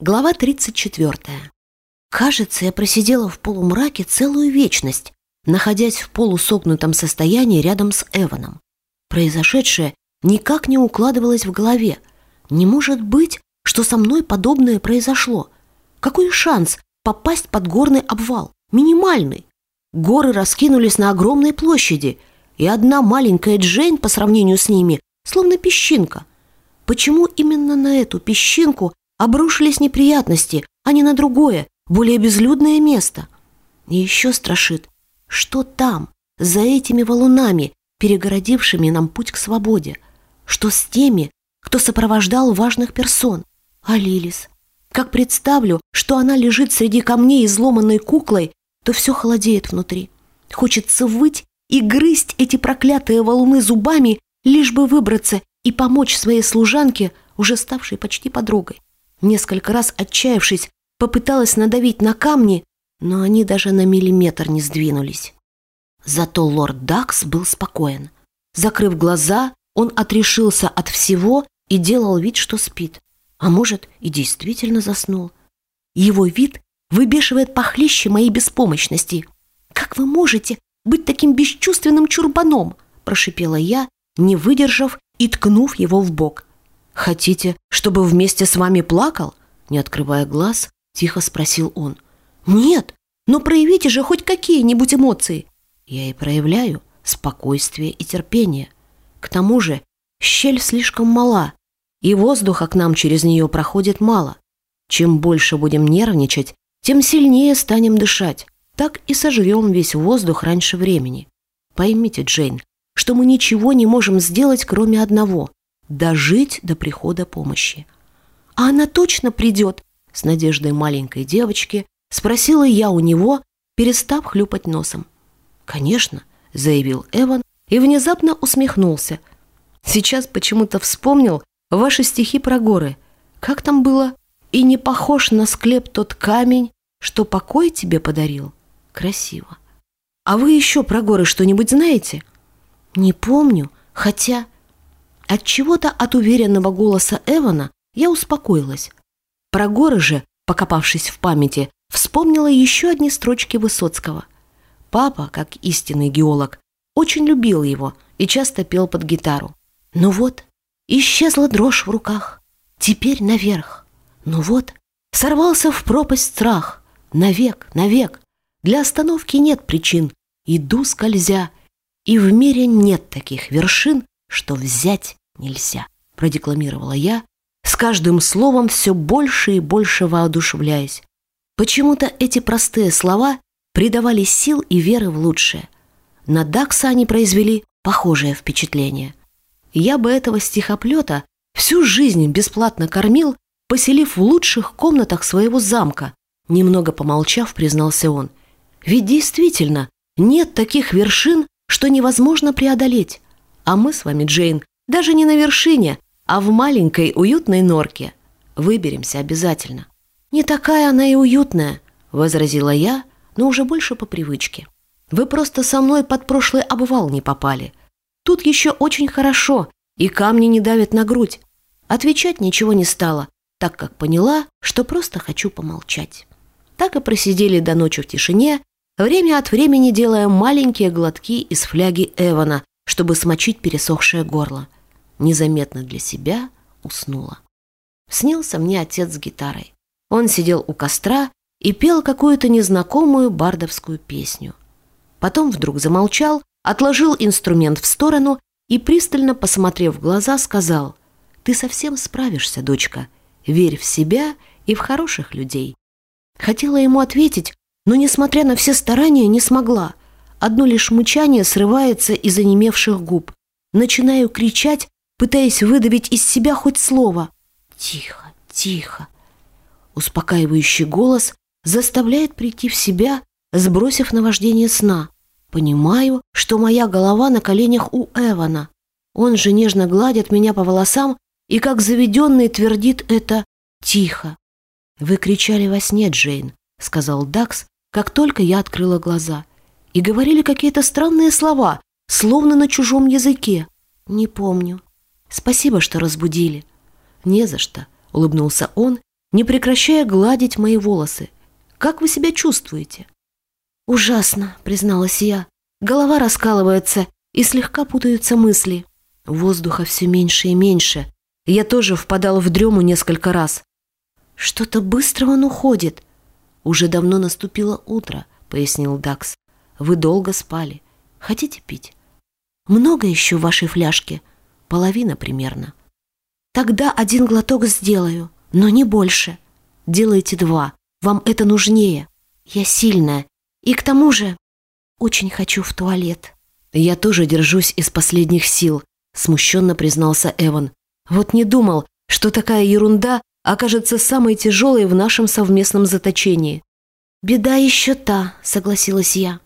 Глава 34. Кажется, я просидела в полумраке целую вечность, находясь в полусогнутом состоянии рядом с Эваном. Произошедшее никак не укладывалось в голове. Не может быть, что со мной подобное произошло. Какой шанс попасть под горный обвал? Минимальный. Горы раскинулись на огромной площади, и одна маленькая Джейн по сравнению с ними, словно песчинка. Почему именно на эту песчинку обрушились неприятности, а не на другое, более безлюдное место. И еще страшит, что там, за этими валунами, перегородившими нам путь к свободе, что с теми, кто сопровождал важных персон, а Лилис. Как представлю, что она лежит среди камней изломанной куклой, то все холодеет внутри. Хочется выть и грызть эти проклятые валуны зубами, лишь бы выбраться и помочь своей служанке, уже ставшей почти подругой. Несколько раз отчаявшись, попыталась надавить на камни, но они даже на миллиметр не сдвинулись. Зато лорд Дакс был спокоен. Закрыв глаза, он отрешился от всего и делал вид, что спит. А может, и действительно заснул. Его вид выбешивает похлеще моей беспомощности. «Как вы можете быть таким бесчувственным чурбаном?» прошипела я, не выдержав и ткнув его в бок. «Хотите, чтобы вместе с вами плакал?» Не открывая глаз, тихо спросил он. «Нет, но проявите же хоть какие-нибудь эмоции». «Я и проявляю спокойствие и терпение. К тому же щель слишком мала, и воздуха к нам через нее проходит мало. Чем больше будем нервничать, тем сильнее станем дышать. Так и сожрем весь воздух раньше времени. Поймите, Джейн, что мы ничего не можем сделать, кроме одного дожить до прихода помощи. «А она точно придет?» С надеждой маленькой девочки спросила я у него, перестав хлюпать носом. «Конечно», — заявил Эван и внезапно усмехнулся. «Сейчас почему-то вспомнил ваши стихи про горы. Как там было? И не похож на склеп тот камень, что покой тебе подарил? Красиво. А вы еще про горы что-нибудь знаете?» «Не помню, хотя...» От чего-то от уверенного голоса Эвана я успокоилась. Про горы же, покопавшись в памяти, вспомнила еще одни строчки Высоцкого. Папа, как истинный геолог, очень любил его и часто пел под гитару. Ну вот, исчезла дрожь в руках, теперь наверх. Ну вот, сорвался в пропасть страх, навек, навек. Для остановки нет причин, иду скользя, и в мире нет таких вершин, что взять нельзя, продекламировала я, с каждым словом все больше и больше воодушевляясь. Почему-то эти простые слова придавали сил и веры в лучшее. На Дакса они произвели похожее впечатление. Я бы этого стихоплета всю жизнь бесплатно кормил, поселив в лучших комнатах своего замка. Немного помолчав, признался он. Ведь действительно, нет таких вершин, что невозможно преодолеть. А мы с вами, Джейн, даже не на вершине, а в маленькой уютной норке. Выберемся обязательно. Не такая она и уютная, возразила я, но уже больше по привычке. Вы просто со мной под прошлый обвал не попали. Тут еще очень хорошо, и камни не давят на грудь. Отвечать ничего не стало, так как поняла, что просто хочу помолчать. Так и просидели до ночи в тишине, время от времени делая маленькие глотки из фляги Эвана, чтобы смочить пересохшее горло незаметно для себя уснула. Снился мне отец с гитарой. Он сидел у костра и пел какую-то незнакомую бардовскую песню. Потом вдруг замолчал, отложил инструмент в сторону и, пристально посмотрев в глаза, сказал, «Ты совсем справишься, дочка. Верь в себя и в хороших людей». Хотела ему ответить, но, несмотря на все старания, не смогла. Одно лишь мычание срывается из онемевших губ. Начинаю кричать, пытаясь выдавить из себя хоть слово. «Тихо, тихо!» Успокаивающий голос заставляет прийти в себя, сбросив наваждение сна. Понимаю, что моя голова на коленях у Эвана. Он же нежно гладит меня по волосам и, как заведенный, твердит это «тихо». «Вы кричали во сне, Джейн», — сказал Дакс, как только я открыла глаза. И говорили какие-то странные слова, словно на чужом языке. Не помню. Спасибо, что разбудили». «Не за что», — улыбнулся он не прекращая гладить мои волосы. «Как вы себя чувствуете?» «Ужасно», — призналась я. Голова раскалывается, и слегка путаются мысли. Воздуха все меньше и меньше. Я тоже впадал в дрему несколько раз. «Что-то быстро он уходит». «Уже давно наступило утро», — пояснил Дакс. «Вы долго спали. Хотите пить?» «Много еще в вашей фляжке?» «Половина примерно». «Тогда один глоток сделаю, но не больше. Делайте два. Вам это нужнее. Я сильная. И к тому же очень хочу в туалет». «Я тоже держусь из последних сил», — смущенно признался Эван. «Вот не думал, что такая ерунда окажется самой тяжелой в нашем совместном заточении». «Беда еще та», — согласилась я.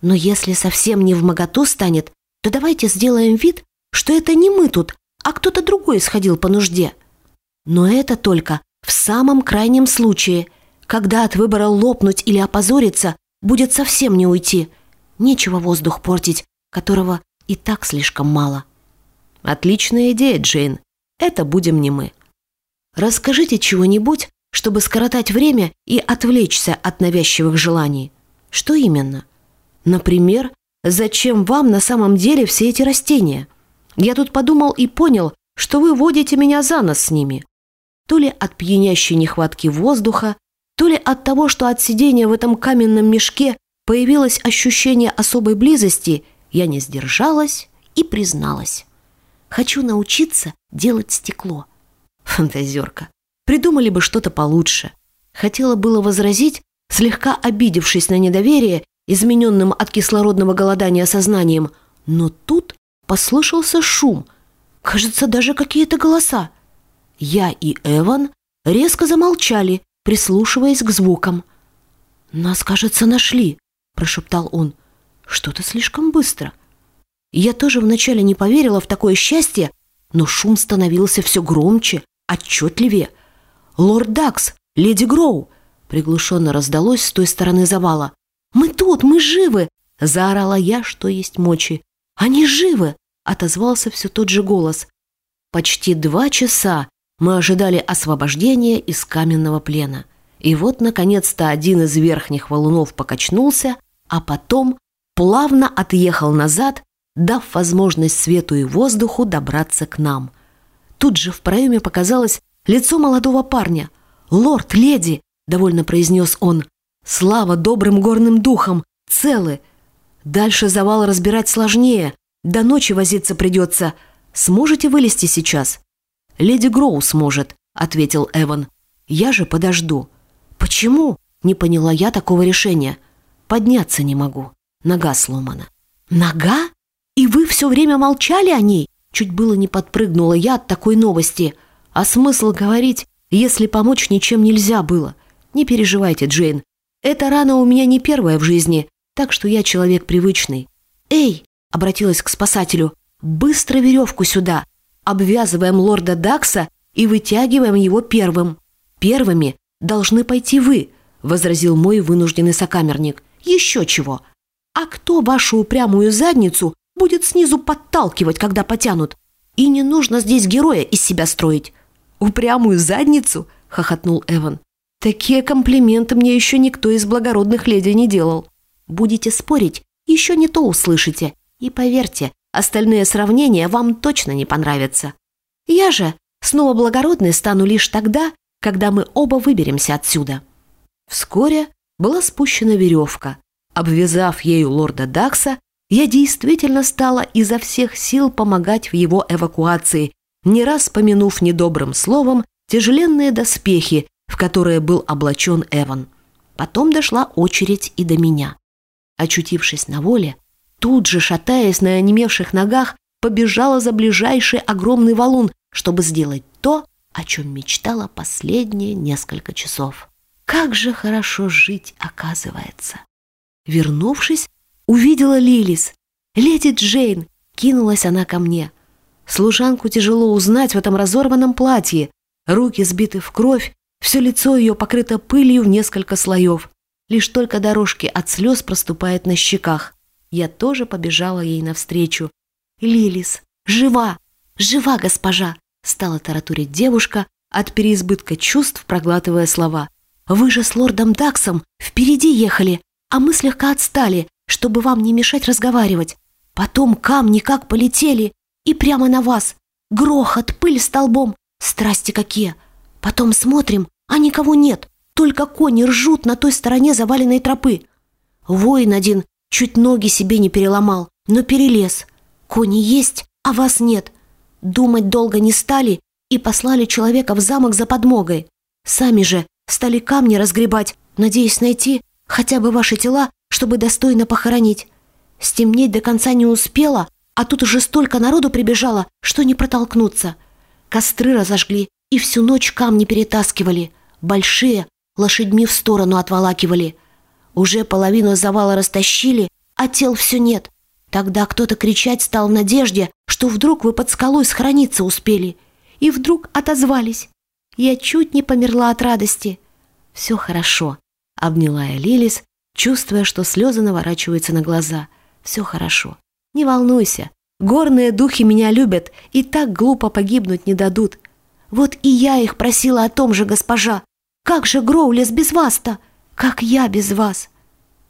«Но если совсем не в моготу станет, то давайте сделаем вид, что это не мы тут, а кто-то другой сходил по нужде. Но это только в самом крайнем случае, когда от выбора лопнуть или опозориться будет совсем не уйти. Нечего воздух портить, которого и так слишком мало. Отличная идея, Джейн. Это будем не мы. Расскажите чего-нибудь, чтобы скоротать время и отвлечься от навязчивых желаний. Что именно? Например, зачем вам на самом деле все эти растения? Я тут подумал и понял, что вы водите меня за нос с ними. То ли от пьянящей нехватки воздуха, то ли от того, что от сидения в этом каменном мешке появилось ощущение особой близости, я не сдержалась и призналась. Хочу научиться делать стекло. Фантазерка. Придумали бы что-то получше. Хотела было возразить, слегка обидевшись на недоверие, измененным от кислородного голодания сознанием, но тут послышался шум. Кажется, даже какие-то голоса. Я и Эван резко замолчали, прислушиваясь к звукам. «Нас, кажется, нашли», — прошептал он. «Что-то слишком быстро». Я тоже вначале не поверила в такое счастье, но шум становился все громче, отчетливее. «Лорд Дакс! Леди Гроу!» приглушенно раздалось с той стороны завала. «Мы тут! Мы живы!» — заорала я, что есть мочи. «Они живы!» — отозвался все тот же голос. Почти два часа мы ожидали освобождения из каменного плена. И вот, наконец-то, один из верхних валунов покачнулся, а потом плавно отъехал назад, дав возможность свету и воздуху добраться к нам. Тут же в проеме показалось лицо молодого парня. «Лорд, леди!» — довольно произнес он. «Слава добрым горным духам! Целы! Дальше завал разбирать сложнее. До ночи возиться придется. Сможете вылезти сейчас?» «Леди Гроу сможет», — ответил Эван. «Я же подожду». «Почему?» — не поняла я такого решения. «Подняться не могу. Нога сломана». «Нога? И вы все время молчали о ней?» Чуть было не подпрыгнула я от такой новости. А смысл говорить, если помочь ничем нельзя было? Не переживайте, Джейн. Эта рана у меня не первая в жизни, так что я человек привычный. «Эй!» — обратилась к спасателю. «Быстро веревку сюда!» обвязываем лорда Дакса и вытягиваем его первым. Первыми должны пойти вы, возразил мой вынужденный сокамерник. Еще чего. А кто вашу упрямую задницу будет снизу подталкивать, когда потянут? И не нужно здесь героя из себя строить. Упрямую задницу? хохотнул Эван. Такие комплименты мне еще никто из благородных леди не делал. Будете спорить, еще не то услышите. И поверьте, Остальные сравнения вам точно не понравятся. Я же снова благородной стану лишь тогда, когда мы оба выберемся отсюда». Вскоре была спущена веревка. Обвязав ею лорда Дакса, я действительно стала изо всех сил помогать в его эвакуации, не раз помянув недобрым словом тяжеленные доспехи, в которые был облачен Эван. Потом дошла очередь и до меня. Очутившись на воле, Тут же, шатаясь на онемевших ногах, побежала за ближайший огромный валун, чтобы сделать то, о чем мечтала последние несколько часов. Как же хорошо жить, оказывается. Вернувшись, увидела Лилис. «Леди Джейн!» — кинулась она ко мне. Служанку тяжело узнать в этом разорванном платье. Руки сбиты в кровь, все лицо ее покрыто пылью в несколько слоев. Лишь только дорожки от слез проступают на щеках. Я тоже побежала ей навстречу. «Лилис, жива! Жива, госпожа!» Стала таратурить девушка, от переизбытка чувств проглатывая слова. «Вы же с лордом Даксом впереди ехали, а мы слегка отстали, чтобы вам не мешать разговаривать. Потом камни как полетели, и прямо на вас. Грохот, пыль столбом. Страсти какие. Потом смотрим, а никого нет. Только кони ржут на той стороне заваленной тропы. Воин один чуть ноги себе не переломал, но перелез. Кони есть, а вас нет. Думать долго не стали и послали человека в замок за подмогой. Сами же стали камни разгребать, надеясь найти хотя бы ваши тела, чтобы достойно похоронить. Стемнеть до конца не успела, а тут уже столько народу прибежало, что не протолкнуться. Костры разожгли и всю ночь камни перетаскивали. Большие лошадьми в сторону отволакивали. Уже половину завала растащили, а тел все нет. Тогда кто-то кричать стал в надежде, что вдруг вы под скалой схорониться успели. И вдруг отозвались. Я чуть не померла от радости. «Все хорошо», — обняла я Лилис, чувствуя, что слезы наворачиваются на глаза. «Все хорошо. Не волнуйся. Горные духи меня любят и так глупо погибнуть не дадут. Вот и я их просила о том же, госпожа. Как же Гроулес без вас-то? Как я без вас?»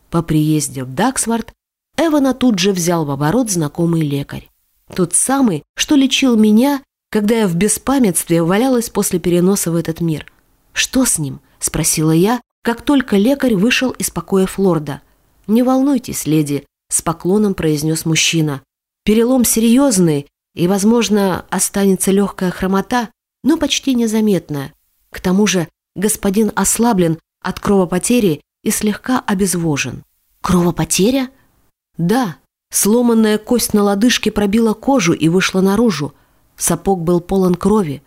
По приезде в Даксвард Эвана тут же взял в оборот знакомый лекарь. Тот самый, что лечил меня, когда я в беспамятстве валялась после переноса в этот мир. «Что с ним?» – спросила я, как только лекарь вышел из покоя Флорда. «Не волнуйтесь, леди», – с поклоном произнес мужчина. «Перелом серьезный, и, возможно, останется легкая хромота, но почти незаметная. К тому же господин ослаблен от кровопотери и слегка обезвожен». «Кровопотеря?» Да, сломанная кость на лодыжке пробила кожу и вышла наружу. Сапог был полон крови.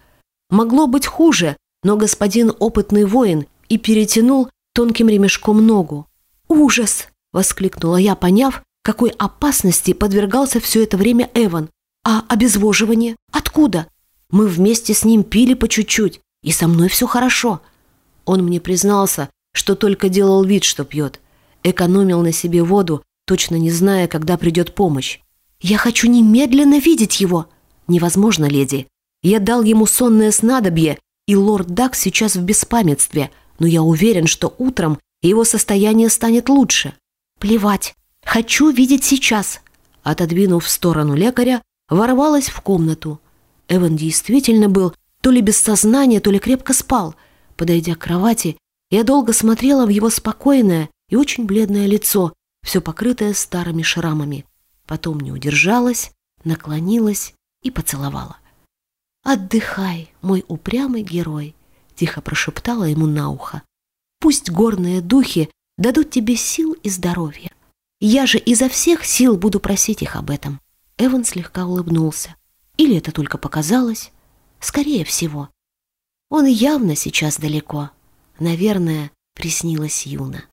Могло быть хуже, но господин опытный воин и перетянул тонким ремешком ногу. «Ужас!» — воскликнула я, поняв, какой опасности подвергался все это время Эван. «А обезвоживание? Откуда? Мы вместе с ним пили по чуть-чуть, и со мной все хорошо». Он мне признался, что только делал вид, что пьет. Экономил на себе воду точно не зная, когда придет помощь. «Я хочу немедленно видеть его!» «Невозможно, леди. Я дал ему сонное снадобье, и лорд Дак сейчас в беспамятстве, но я уверен, что утром его состояние станет лучше». «Плевать. Хочу видеть сейчас!» Отодвинув в сторону лекаря, ворвалась в комнату. Эван действительно был то ли без сознания, то ли крепко спал. Подойдя к кровати, я долго смотрела в его спокойное и очень бледное лицо, все покрытое старыми шрамами. Потом не удержалась, наклонилась и поцеловала. «Отдыхай, мой упрямый герой», — тихо прошептала ему на ухо. «Пусть горные духи дадут тебе сил и здоровья. Я же изо всех сил буду просить их об этом». Эван слегка улыбнулся. Или это только показалось? Скорее всего. Он явно сейчас далеко. Наверное, приснилась Юна.